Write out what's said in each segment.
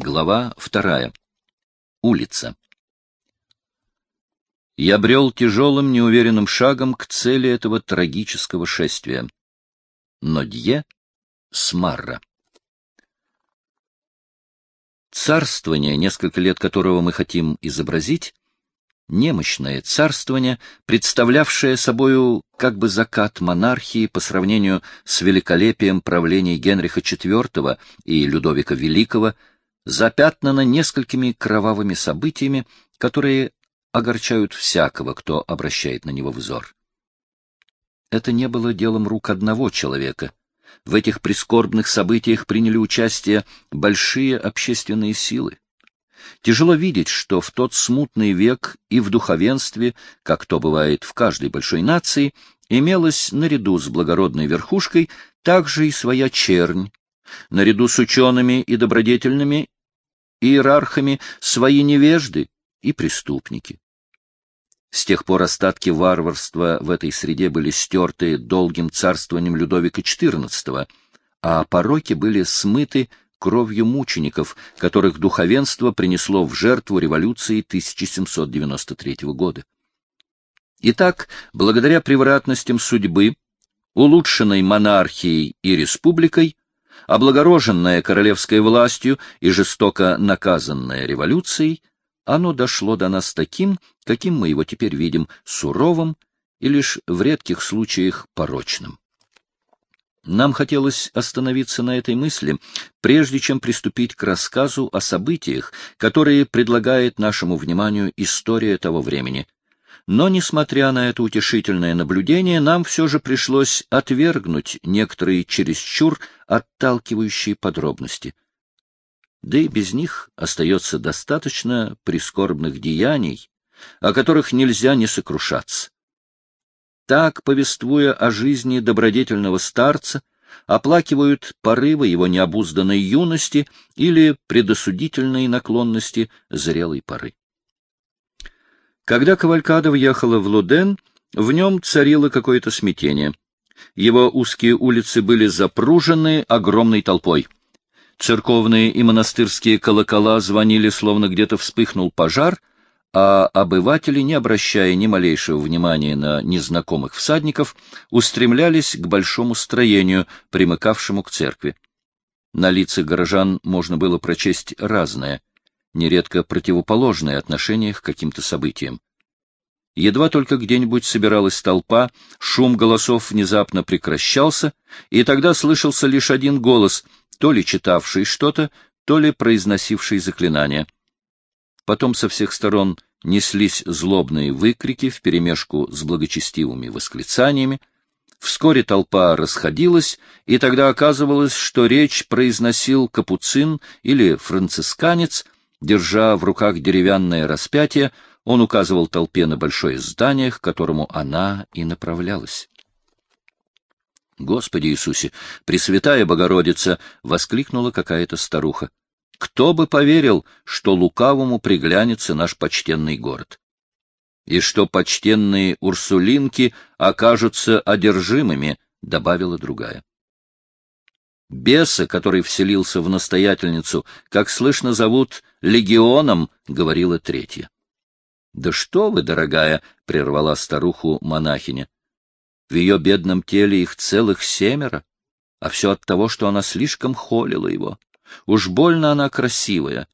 Глава вторая. Улица. Я брел тяжелым, неуверенным шагом к цели этого трагического шествия. Нодье Смарра. Царствование, несколько лет которого мы хотим изобразить, немощное царствование, представлявшее собою как бы закат монархии по сравнению с великолепием правления Генриха IV и Людовика Великого, запятнано несколькими кровавыми событиями, которые огорчают всякого, кто обращает на него взор. Это не было делом рук одного человека. В этих прискорбных событиях приняли участие большие общественные силы. Тяжело видеть, что в тот смутный век и в духовенстве, как то бывает в каждой большой нации, имелась наряду с благородной верхушкой также и своя чернь, наряду с учеными и добродетельными иерархами свои невежды и преступники. С тех пор остатки варварства в этой среде были стерты долгим царствованием Людовика XIV, а пороки были смыты кровью мучеников, которых духовенство принесло в жертву революции 1793 года. Итак, благодаря превратностям судьбы, улучшенной монархией и республикой, облагороженное королевской властью и жестоко наказанное революцией, оно дошло до нас таким, каким мы его теперь видим, суровым и лишь в редких случаях порочным. Нам хотелось остановиться на этой мысли, прежде чем приступить к рассказу о событиях, которые предлагает нашему вниманию история того времени — но, несмотря на это утешительное наблюдение, нам все же пришлось отвергнуть некоторые чересчур отталкивающие подробности. Да и без них остается достаточно прискорбных деяний, о которых нельзя не сокрушаться. Так, повествуя о жизни добродетельного старца, оплакивают порывы его необузданной юности или предосудительные наклонности зрелой поры. Когда Кавалькада въехала в Луден, в нем царило какое-то смятение. Его узкие улицы были запружены огромной толпой. Церковные и монастырские колокола звонили, словно где-то вспыхнул пожар, а обыватели, не обращая ни малейшего внимания на незнакомых всадников, устремлялись к большому строению, примыкавшему к церкви. На лицах горожан можно было прочесть разное нередко противоположное отношение к каким-то событиям. Едва только где-нибудь собиралась толпа, шум голосов внезапно прекращался, и тогда слышался лишь один голос, то ли читавший что-то, то ли произносивший заклинание. Потом со всех сторон неслись злобные выкрики вперемешку с благочестивыми восклицаниями. Вскоре толпа расходилась, и тогда оказывалось, что речь произносил капуцин или францисканец — Держа в руках деревянное распятие, он указывал толпе на большое здание, к которому она и направлялась. «Господи Иисусе! Пресвятая Богородица!» — воскликнула какая-то старуха. «Кто бы поверил, что лукавому приглянется наш почтенный город? И что почтенные урсулинки окажутся одержимыми!» — добавила другая. Беса, который вселился в настоятельницу, как слышно, зовут легионом, — говорила третья. — Да что вы, дорогая, — прервала старуху монахиня. В ее бедном теле их целых семеро, а все от того, что она слишком холила его. Уж больно она красивая.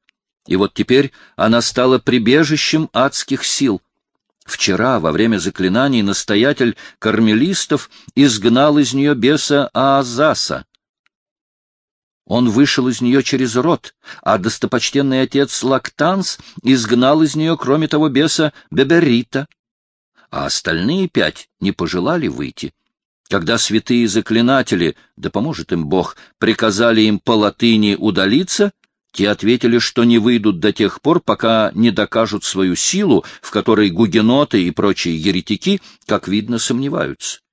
И вот теперь она стала прибежищем адских сил. Вчера, во время заклинаний, настоятель кармелистов изгнал из нее беса Аазаса. Он вышел из нее через рот, а достопочтенный отец Лактанс изгнал из нее, кроме того, беса Беберита. А остальные пять не пожелали выйти. Когда святые заклинатели, да поможет им Бог, приказали им по латыни удалиться, те ответили, что не выйдут до тех пор, пока не докажут свою силу, в которой гугеноты и прочие еретики, как видно, сомневаются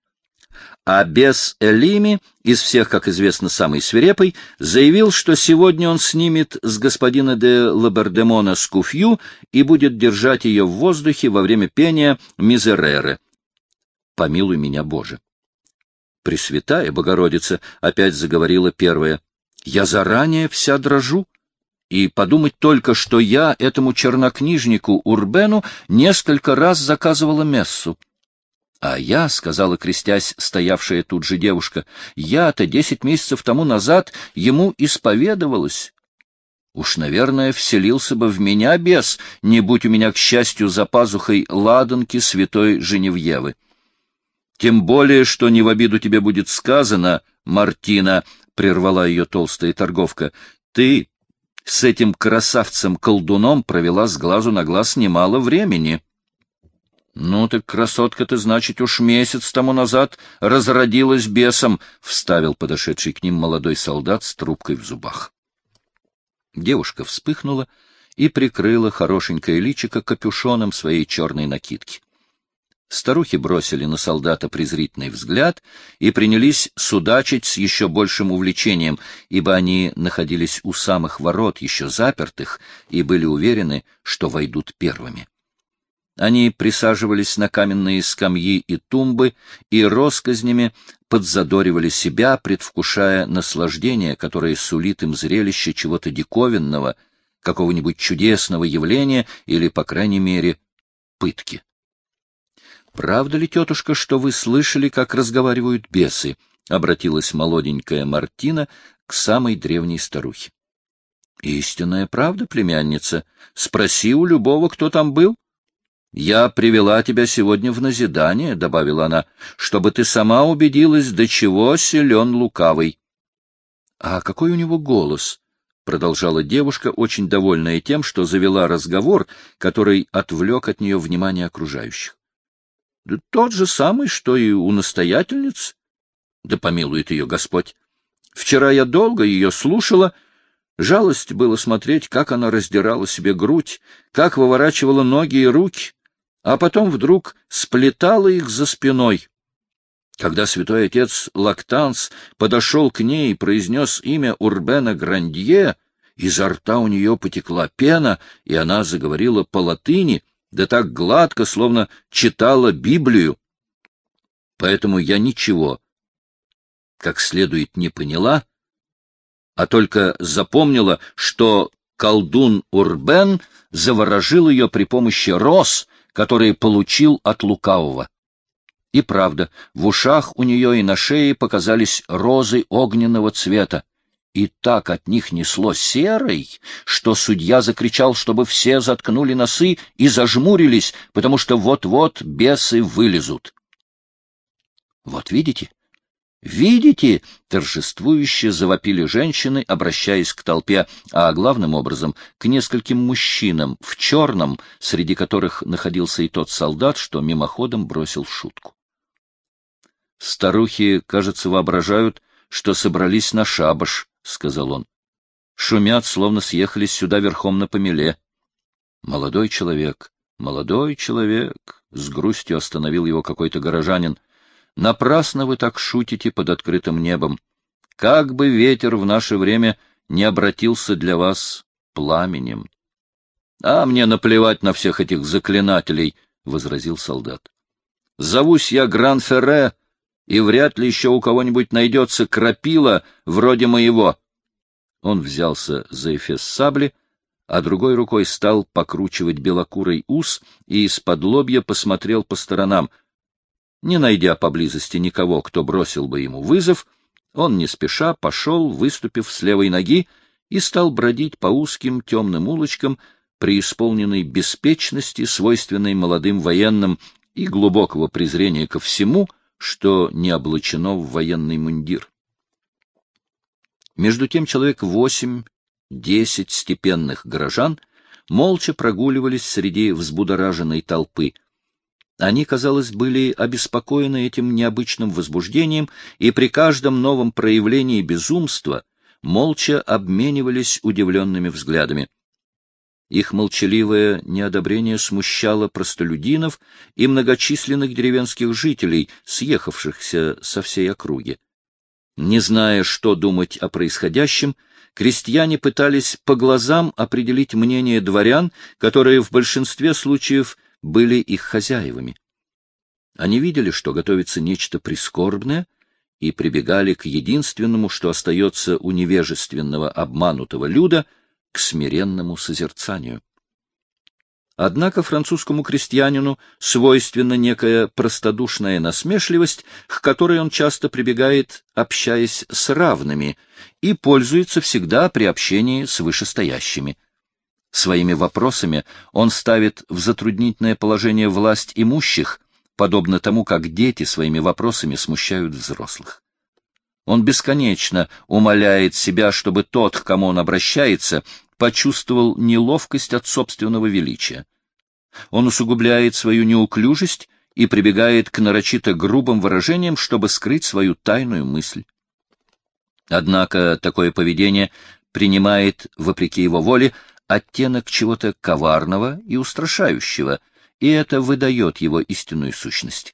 а без Элими, из всех, как известно, самый свирепый, заявил, что сегодня он снимет с господина де Лабердемона скуфью и будет держать ее в воздухе во время пения Мизереры. Помилуй меня, Боже! Пресвятая Богородица опять заговорила первая. Я заранее вся дрожу. И подумать только, что я этому чернокнижнику Урбену несколько раз заказывала мессу. А я, — сказала, крестясь, стоявшая тут же девушка, — я-то десять месяцев тому назад ему исповедовалась. Уж, наверное, вселился бы в меня бес, не будь у меня, к счастью, за пазухой ладанки святой Женевьевы. Тем более, что не в обиду тебе будет сказано, Мартина, — прервала ее толстая торговка, — ты с этим красавцем-колдуном провела с глазу на глаз немало времени. — Ну так, красотка ты, значит, уж месяц тому назад разродилась бесом, — вставил подошедший к ним молодой солдат с трубкой в зубах. Девушка вспыхнула и прикрыла хорошенькое личико капюшоном своей черной накидки. Старухи бросили на солдата презрительный взгляд и принялись судачить с еще большим увлечением, ибо они находились у самых ворот, еще запертых, и были уверены, что войдут первыми. Они присаживались на каменные скамьи и тумбы и росказнями подзадоривали себя, предвкушая наслаждение, которое сулит им зрелище чего-то диковинного, какого-нибудь чудесного явления или, по крайней мере, пытки. «Правда ли, тетушка, что вы слышали, как разговаривают бесы?» — обратилась молоденькая Мартина к самой древней старухе. «Истинная правда, племянница. Спроси у любого, кто там был. «Я привела тебя сегодня в назидание», — добавила она, — «чтобы ты сама убедилась, до чего силен лукавый». «А какой у него голос?» — продолжала девушка, очень довольная тем, что завела разговор, который отвлек от нее внимание окружающих. — Да тот же самый, что и у настоятельниц. Да помилует ее Господь. Вчера я долго ее слушала, — Жалость было смотреть, как она раздирала себе грудь, как выворачивала ноги и руки, а потом вдруг сплетала их за спиной. Когда святой отец Лактанс подошел к ней и произнес имя Урбена Грандье, изо рта у нее потекла пена, и она заговорила по-латыни, да так гладко, словно читала Библию. Поэтому я ничего как следует не поняла, а только запомнила, что колдун Урбен заворожил ее при помощи роз, которые получил от лукавого. И правда, в ушах у нее и на шее показались розы огненного цвета, и так от них несло серой, что судья закричал, чтобы все заткнули носы и зажмурились, потому что вот-вот бесы вылезут. Вот видите, «Видите?» — торжествующе завопили женщины, обращаясь к толпе, а главным образом к нескольким мужчинам в черном, среди которых находился и тот солдат, что мимоходом бросил шутку. «Старухи, кажется, воображают, что собрались на шабаш», — сказал он. «Шумят, словно съехались сюда верхом на помеле». «Молодой человек, молодой человек», — с грустью остановил его какой-то горожанин, — Напрасно вы так шутите под открытым небом. Как бы ветер в наше время не обратился для вас пламенем. — А мне наплевать на всех этих заклинателей, — возразил солдат. — Зовусь я Гран-Ферре, и вряд ли еще у кого-нибудь найдется крапила вроде моего. Он взялся за эфес сабли, а другой рукой стал покручивать белокурый ус и из-под лобья посмотрел по сторонам — не найдя поблизости никого, кто бросил бы ему вызов, он не спеша пошел, выступив с левой ноги, и стал бродить по узким темным улочкам, преисполненной беспечности, свойственной молодым военным, и глубокого презрения ко всему, что не облачено в военный мундир. Между тем человек восемь-десять степенных горожан молча прогуливались среди взбудораженной толпы — они, казалось, были обеспокоены этим необычным возбуждением и при каждом новом проявлении безумства молча обменивались удивленными взглядами. Их молчаливое неодобрение смущало простолюдинов и многочисленных деревенских жителей, съехавшихся со всей округи. Не зная, что думать о происходящем, крестьяне пытались по глазам определить мнение дворян, которые в большинстве случаев были их хозяевами. Они видели, что готовится нечто прискорбное, и прибегали к единственному, что остается у невежественного обманутого люда, к смиренному созерцанию. Однако французскому крестьянину свойственна некая простодушная насмешливость, к которой он часто прибегает, общаясь с равными, и пользуется всегда при общении с вышестоящими. Своими вопросами он ставит в затруднительное положение власть имущих, подобно тому, как дети своими вопросами смущают взрослых. Он бесконечно умоляет себя, чтобы тот, к кому он обращается, почувствовал неловкость от собственного величия. Он усугубляет свою неуклюжесть и прибегает к нарочито грубым выражениям, чтобы скрыть свою тайную мысль. Однако такое поведение принимает, вопреки его воле, оттенок чего-то коварного и устрашающего, и это выдает его истинную сущность.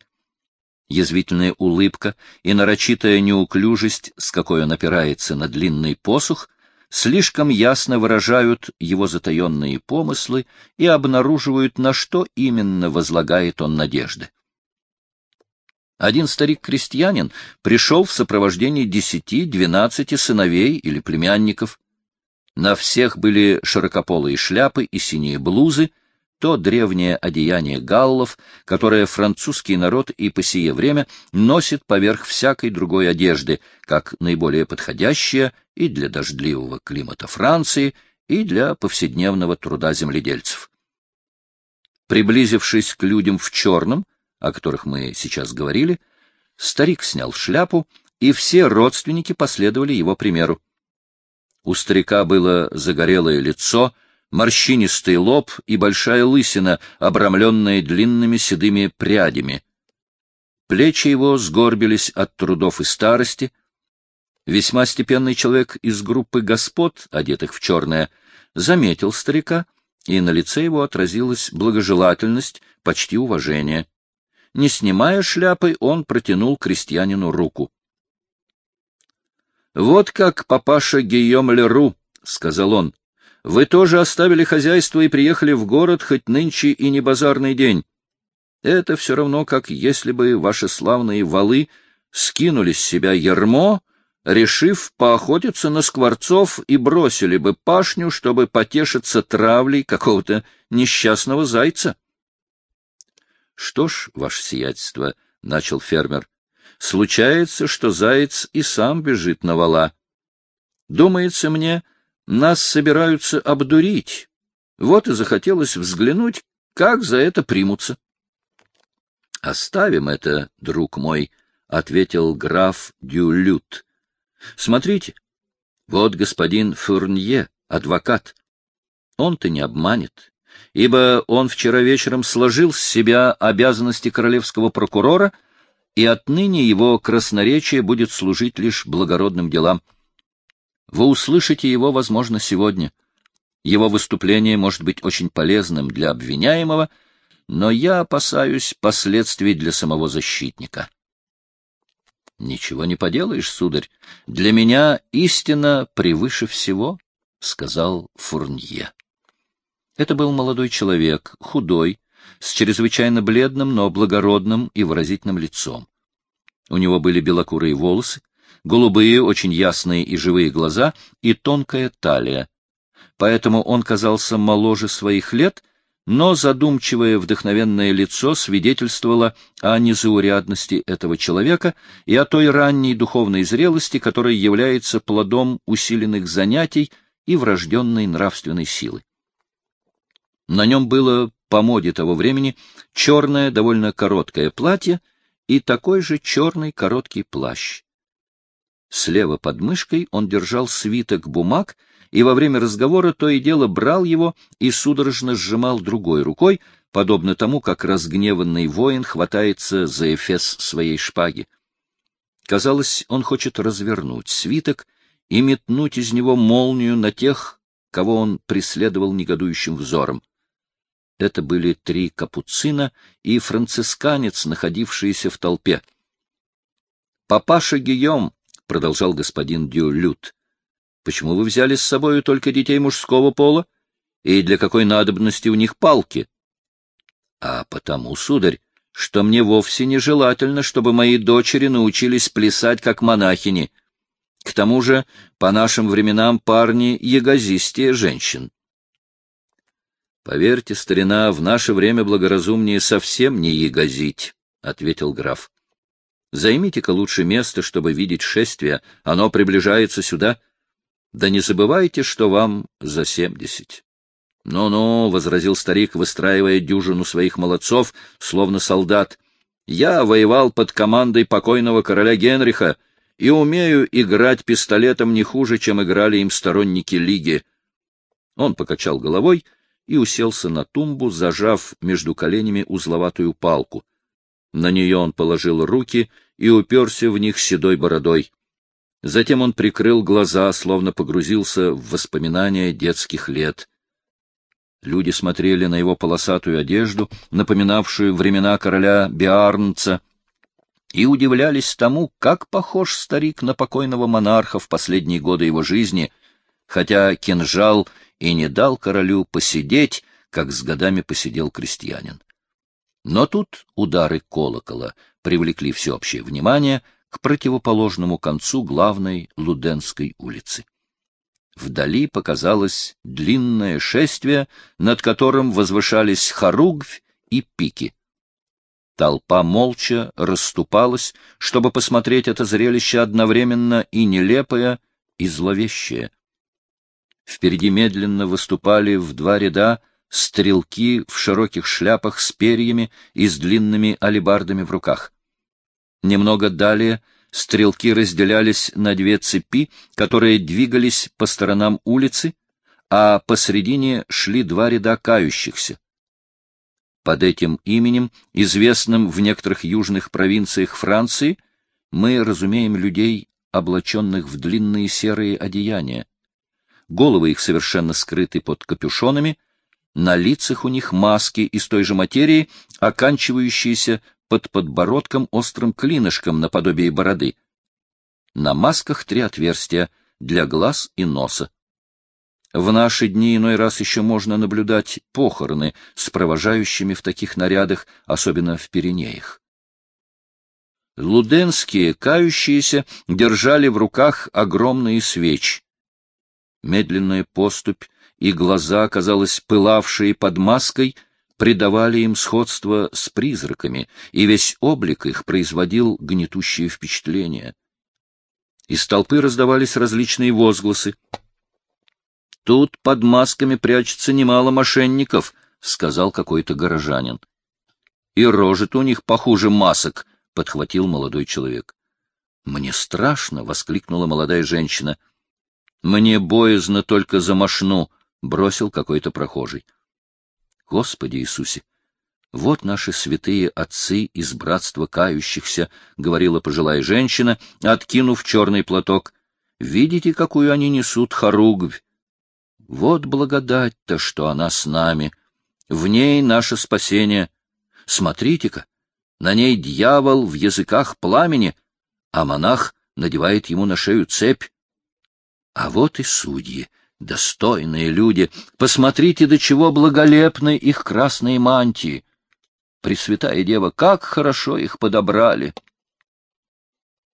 Язвительная улыбка и нарочитая неуклюжесть, с какой он опирается на длинный посох, слишком ясно выражают его затаенные помыслы и обнаруживают, на что именно возлагает он надежды. Один старик-крестьянин пришел в сопровождении десяти-двенадцати сыновей или племянников. На всех были широкополые шляпы и синие блузы, то древнее одеяние галлов, которое французский народ и по сие время носит поверх всякой другой одежды, как наиболее подходящее и для дождливого климата Франции, и для повседневного труда земледельцев. Приблизившись к людям в черном, о которых мы сейчас говорили, старик снял шляпу, и все родственники последовали его примеру. У старика было загорелое лицо — морщинистый лоб и большая лысина, обрамленная длинными седыми прядями. Плечи его сгорбились от трудов и старости. Весьма степенный человек из группы господ, одетых в черное, заметил старика, и на лице его отразилась благожелательность, почти уважение. Не снимая шляпы, он протянул крестьянину руку. — Вот как папаша Гийом Леру, — сказал он, вы тоже оставили хозяйство и приехали в город, хоть нынче и не базарный день. Это все равно, как если бы ваши славные валы скинули с себя ермо, решив поохотиться на скворцов и бросили бы пашню, чтобы потешиться травлей какого-то несчастного зайца. — Что ж, ваше сиятельство, — начал фермер, — случается, что заяц и сам бежит на вала. Думается мне, — нас собираются обдурить. Вот и захотелось взглянуть, как за это примутся. — Оставим это, друг мой, — ответил граф Дюлют. — Смотрите, вот господин Фурнье, адвокат. Он-то не обманет, ибо он вчера вечером сложил с себя обязанности королевского прокурора, и отныне его красноречие будет служить лишь благородным делам. Вы услышите его, возможно, сегодня. Его выступление может быть очень полезным для обвиняемого, но я опасаюсь последствий для самого защитника. — Ничего не поделаешь, сударь. Для меня истина превыше всего, — сказал Фурнье. Это был молодой человек, худой, с чрезвычайно бледным, но благородным и выразительным лицом. У него были белокурые волосы, голубые, очень ясные и живые глаза и тонкая талия. Поэтому он казался моложе своих лет, но задумчивое вдохновенное лицо свидетельствовало о незаурядности этого человека и о той ранней духовной зрелости, которая является плодом усиленных занятий и врожденной нравственной силы. На нем было, по моде того времени, черное, довольно короткое платье и такой же черный короткий плащ. Слева под мышкой он держал свиток бумаг и во время разговора то и дело брал его и судорожно сжимал другой рукой, подобно тому, как разгневанный воин хватается за эфес своей шпаги. Казалось, он хочет развернуть свиток и метнуть из него молнию на тех, кого он преследовал негодующим взором. Это были три капуцина и францисканец, находившиеся в толпе. Папаша Гийом — продолжал господин Дюлют. — Почему вы взяли с собою только детей мужского пола? И для какой надобности у них палки? — А потому, сударь, что мне вовсе нежелательно, чтобы мои дочери научились плясать, как монахини. К тому же, по нашим временам парни ягозистее женщин. Поверьте, старина, в наше время благоразумнее совсем не ягозить, — ответил граф. Займите-ка лучше место, чтобы видеть шествие, оно приближается сюда. Да не забывайте, что вам за семьдесят. «Ну — возразил старик, выстраивая дюжину своих молодцов, словно солдат, — я воевал под командой покойного короля Генриха и умею играть пистолетом не хуже, чем играли им сторонники Лиги. Он покачал головой и уселся на тумбу, зажав между коленями узловатую палку. На нее он положил руки и уперся в них седой бородой. Затем он прикрыл глаза, словно погрузился в воспоминания детских лет. Люди смотрели на его полосатую одежду, напоминавшую времена короля Биарнца, и удивлялись тому, как похож старик на покойного монарха в последние годы его жизни, хотя кинжал и не дал королю посидеть, как с годами посидел крестьянин. Но тут удары колокола привлекли всеобщее внимание к противоположному концу главной Луденской улицы. Вдали показалось длинное шествие, над которым возвышались хоругвь и пики. Толпа молча расступалась, чтобы посмотреть это зрелище одновременно и нелепое, и зловещее. Впереди медленно выступали в два ряда стрелки в широких шляпах с перьями и с длинными алебардами в руках. Немного далее стрелки разделялись на две цепи, которые двигались по сторонам улицы, а посредине шли два ряда кающихся. Под этим именем, известным в некоторых южных провинциях Франции, мы разумеем людей, облаченных в длинные серые одеяния. Головы их совершенно скрыты под капюшонами, на лицах у них маски из той же материи, оканчивающиеся под подбородком острым клинышком наподобие бороды. На масках три отверстия для глаз и носа. В наши дни иной раз еще можно наблюдать похороны с провожающими в таких нарядах, особенно в Пиренеях. Луденские, кающиеся, держали в руках огромные свечи. Медленная поступь и глаза, казалось, пылавшие под маской, придавали им сходство с призраками, и весь облик их производил гнетущее впечатление. Из толпы раздавались различные возгласы. «Тут под масками прячется немало мошенников», — сказал какой-то горожанин. «И рожи-то у них похуже масок», — подхватил молодой человек. «Мне страшно!» — воскликнула молодая женщина. «Мне боязно только за мошну», — бросил какой-то прохожий. Господи Иисусе! Вот наши святые отцы из братства кающихся, — говорила пожилая женщина, откинув черный платок. Видите, какую они несут хоругвь? Вот благодать-то, что она с нами. В ней наше спасение. Смотрите-ка, на ней дьявол в языках пламени, а монах надевает ему на шею цепь. А вот и судьи, Достойные люди, посмотрите, до чего благолепны их красные мантии. Пресвятая Дева, как хорошо их подобрали!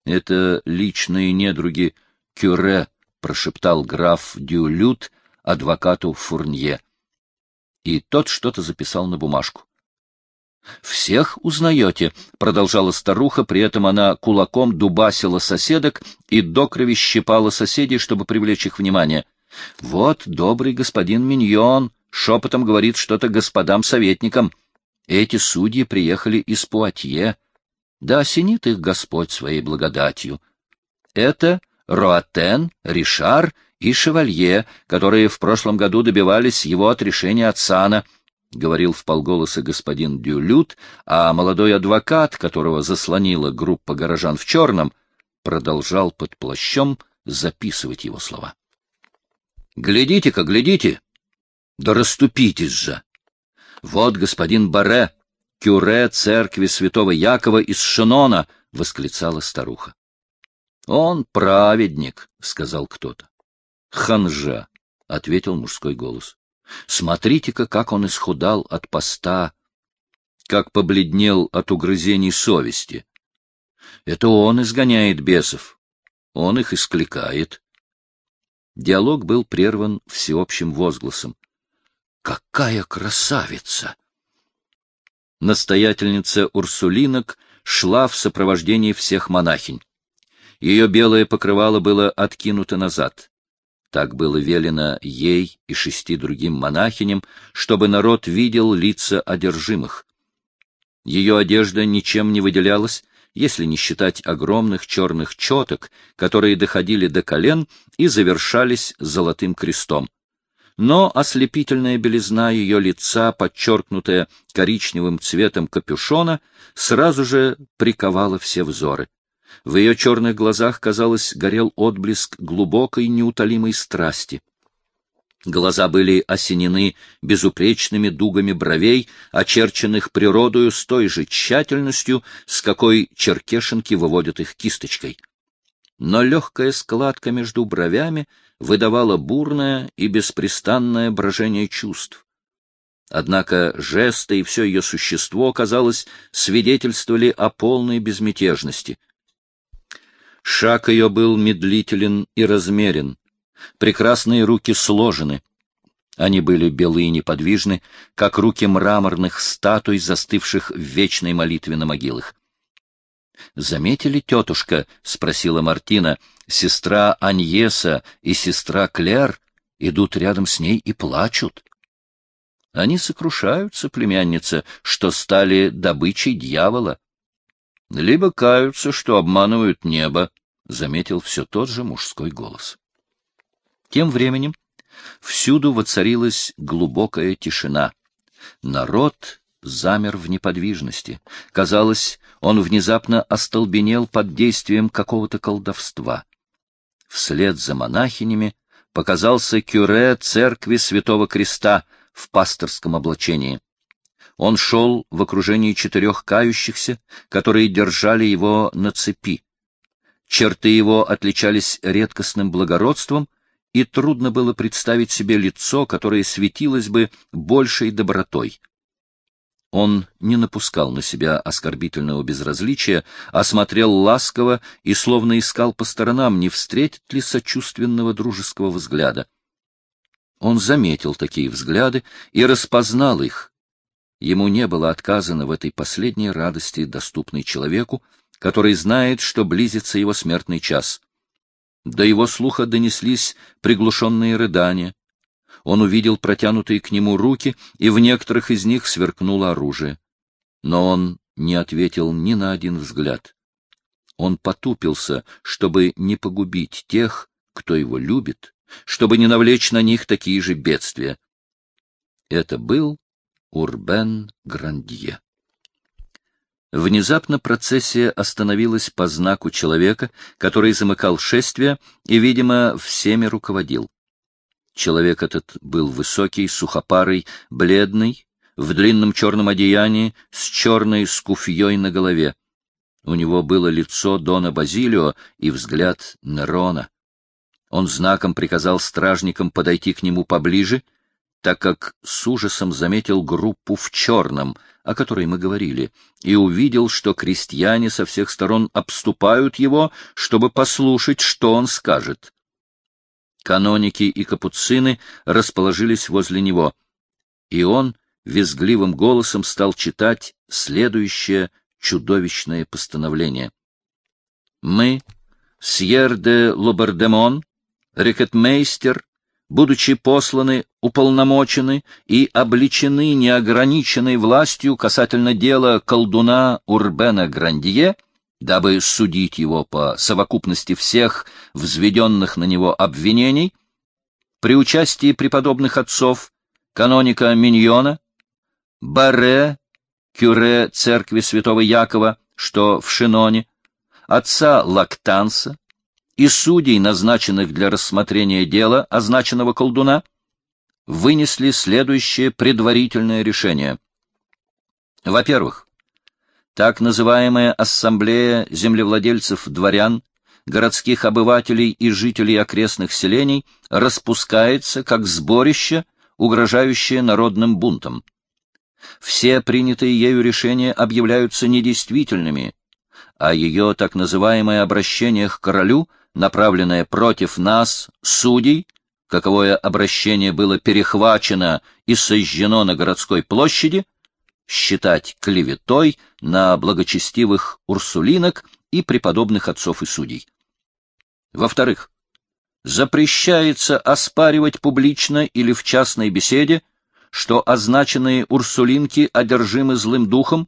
Это личные недруги Кюре, прошептал граф Дюлют адвокату Фурнье. И тот что-то записал на бумажку. «Всех узнаете», — продолжала старуха, при этом она кулаком дубасила соседок и до крови щипала соседей, чтобы привлечь их внимание. Вот добрый господин Миньон шепотом говорит что-то господам-советникам. Эти судьи приехали из Пуатье. Да осенит их Господь своей благодатью. Это Роатен, Ришар и Шевалье, которые в прошлом году добивались его отрешения от сана, — говорил вполголоса господин Дюлют, а молодой адвокат, которого заслонила группа горожан в черном, продолжал под плащом записывать его слова. Глядите-ка, глядите! Да расступитесь же! Вот господин Баре, кюре церкви святого Якова из Шинона, — восклицала старуха. — Он праведник, — сказал кто-то. — Ханжа, — ответил мужской голос. — Смотрите-ка, как он исхудал от поста, как побледнел от угрызений совести. Это он изгоняет бесов. Он их искликает. Диалог был прерван всеобщим возгласом. «Какая красавица!» Настоятельница Урсулинок шла в сопровождении всех монахинь. Ее белое покрывало было откинуто назад. Так было велено ей и шести другим монахиням, чтобы народ видел лица одержимых. Ее одежда ничем не выделялась, если не считать огромных черных четок, которые доходили до колен и завершались золотым крестом. Но ослепительная белизна ее лица, подчеркнутая коричневым цветом капюшона, сразу же приковала все взоры. В ее черных глазах, казалось, горел отблеск глубокой неутолимой страсти. Глаза были осенены безупречными дугами бровей, очерченных природою с той же тщательностью, с какой черкешенки выводят их кисточкой. Но легкая складка между бровями выдавала бурное и беспрестанное брожение чувств. Однако жесты и все ее существо, казалось, свидетельствовали о полной безмятежности. Шаг ее был медлителен и размерен, прекрасные руки сложены. Они были белые и неподвижны, как руки мраморных статуй, застывших в вечной молитве на могилах. — Заметили, тетушка? — спросила Мартина. — Сестра Аньеса и сестра Клер идут рядом с ней и плачут. Они сокрушаются, племянница, что стали добычей дьявола. Либо каются, что обманывают небо, — заметил все тот же мужской голос. Тем временем всюду воцарилась глубокая тишина. Народ замер в неподвижности. Казалось, он внезапно остолбенел под действием какого-то колдовства. Вслед за монахинями показался кюре церкви Святого Креста в пасторском облачении. Он шел в окружении четырех кающихся, которые держали его на цепи. Черты его отличались редкостным благородством — и трудно было представить себе лицо, которое светилось бы большей добротой. Он не напускал на себя оскорбительного безразличия, а смотрел ласково и словно искал по сторонам, не встретит ли сочувственного дружеского взгляда. Он заметил такие взгляды и распознал их. Ему не было отказано в этой последней радости, доступной человеку, который знает, что близится его смертный час — до его слуха донеслись приглушенные рыдания. Он увидел протянутые к нему руки, и в некоторых из них сверкнуло оружие. Но он не ответил ни на один взгляд. Он потупился, чтобы не погубить тех, кто его любит, чтобы не навлечь на них такие же бедствия. Это был Урбен Грандье. Внезапно процессия остановилась по знаку человека, который замыкал шествие и, видимо, всеми руководил. Человек этот был высокий, сухопарый, бледный, в длинном черном одеянии, с черной скуфьей на голове. У него было лицо Дона Базилио и взгляд Нерона. Он знаком приказал стражникам подойти к нему поближе, так как с ужасом заметил группу в черном — о которой мы говорили, и увидел, что крестьяне со всех сторон обступают его, чтобы послушать, что он скажет. Каноники и капуцины расположились возле него, и он визгливым голосом стал читать следующее чудовищное постановление. «Мы, Сьер де Лобардемон, рекетмейстер будучи посланы, уполномочены и обличены неограниченной властью касательно дела колдуна Урбена Грандье, дабы судить его по совокупности всех взведенных на него обвинений, при участии преподобных отцов, каноника Миньона, Барре, кюре церкви святого Якова, что в Шиноне, отца Лактанса, и судей, назначенных для рассмотрения дела означенного колдуна, вынесли следующее предварительное решение. Во-первых, так называемая ассамблея землевладельцев-дворян, городских обывателей и жителей окрестных селений распускается как сборище, угрожающее народным бунтом. Все принятые ею решения объявляются недействительными, а ее так называемое обращение к королю направленное против нас, судей, каковое обращение было перехвачено и сожжено на городской площади, считать клеветой на благочестивых урсулинок и преподобных отцов и судей. Во-вторых, запрещается оспаривать публично или в частной беседе, что означенные урсулинки одержимы злым духом,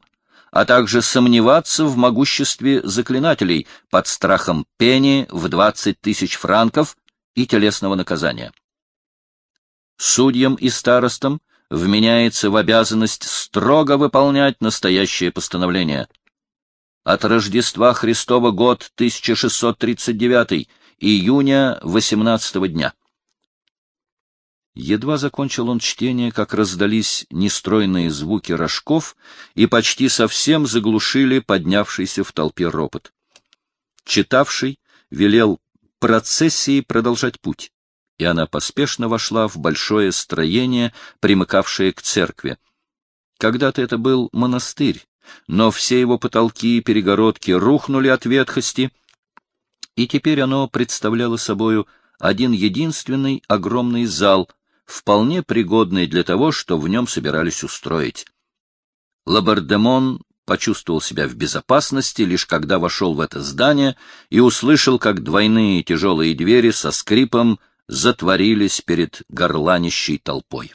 а также сомневаться в могуществе заклинателей под страхом пени в 20 тысяч франков и телесного наказания. Судьям и старостам вменяется в обязанность строго выполнять настоящее постановление. От Рождества Христова год 1639, июня 18 дня. Едва закончил он чтение, как раздались нестройные звуки рожков и почти совсем заглушили поднявшийся в толпе ропот. Читавший велел процессии продолжать путь и она поспешно вошла в большое строение, примыкавшее к церкви. Когда-то это был монастырь, но все его потолки и перегородки рухнули от ветхости, и теперь оно представляло собою один единственный огромный зал, вполне пригодный для того, что в нем собирались устроить. Лабардемон почувствовал себя в безопасности, лишь когда вошел в это здание и услышал, как двойные тяжелые двери со скрипом затворились перед горланищей толпой.